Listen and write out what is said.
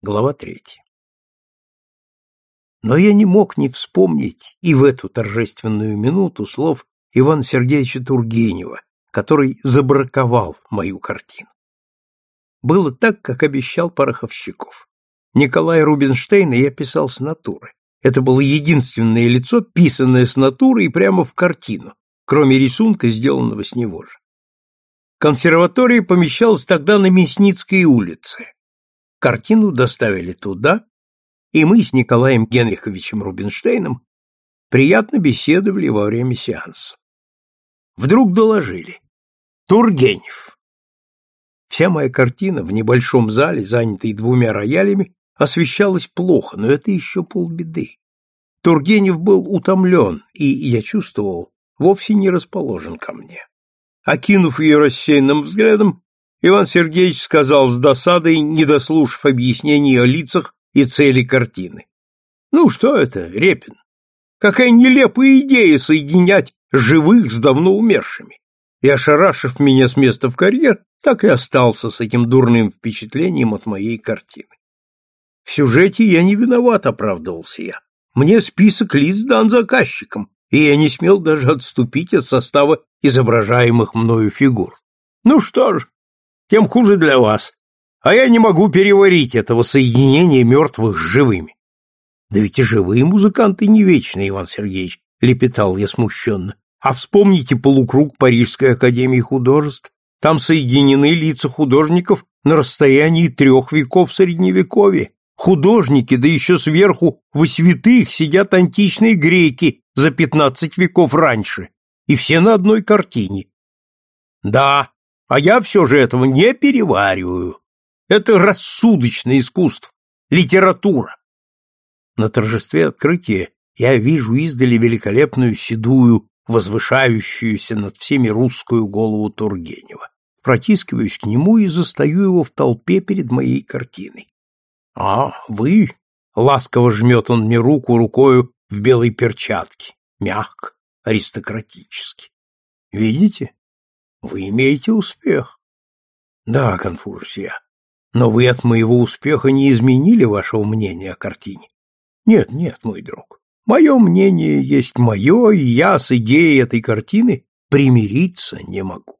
Глава третья. Но я не мог не вспомнить и в эту торжественную минуту слов Ивана Сергеевича Тургенева, который забраковал мою картину. Было так, как обещал Пороховщиков. Николая Рубинштейна я писал с натуры. Это было единственное лицо, писанное с натуры и прямо в картину, кроме рисунка, сделанного с него же. Консерватория помещалась тогда на Мясницкой улице. Картину доставили туда, и мы с Николаем Генриховичем Рубинштейном приятно беседовали во время сеанса. Вдруг доложили. Тургенев. Вся моя картина в небольшом зале, занятой двумя роялями, освещалась плохо, но это еще полбеды. Тургенев был утомлен и, я чувствовал, вовсе не расположен ко мне. Окинув ее рассеянным взглядом, Иван Сергеевич сказал с досадой, не дослушав объяснений о лицах и цели картины. «Ну что это, Репин? Какая нелепая идея соединять живых с давно умершими!» И, ошарашив меня с места в карьер, так и остался с этим дурным впечатлением от моей картины. В сюжете я не виноват, оправдывался я. Мне список лиц дан заказчиком, и я не смел даже отступить от состава изображаемых мною фигур. Ну что ж, тем хуже для вас. А я не могу переварить этого соединения мертвых с живыми. Да ведь и живые музыканты не вечны, Иван Сергеевич, лепетал я смущенно. А вспомните полукруг Парижской академии художеств. Там соединены лица художников на расстоянии трех веков средневековья. Художники, да еще сверху во святых сидят античные греки за пятнадцать веков раньше, и все на одной картине. Да, а я все же этого не перевариваю. Это рассудочное искусство, литература. На торжестве открытия я вижу издали великолепную седую, возвышающуюся над всеми русскую голову Тургенева. Протискиваюсь к нему и застаю его в толпе перед моей картиной. «А, вы?» — ласково жмет он мне руку рукою в белой перчатке, мягко, аристократически. «Видите? Вы имеете успех. Да, конфужусь я. Но вы от моего успеха не изменили вашего мнения о картине. Нет, нет, мой друг. Мое мнение есть мое, и я с идеей этой картины примириться не могу.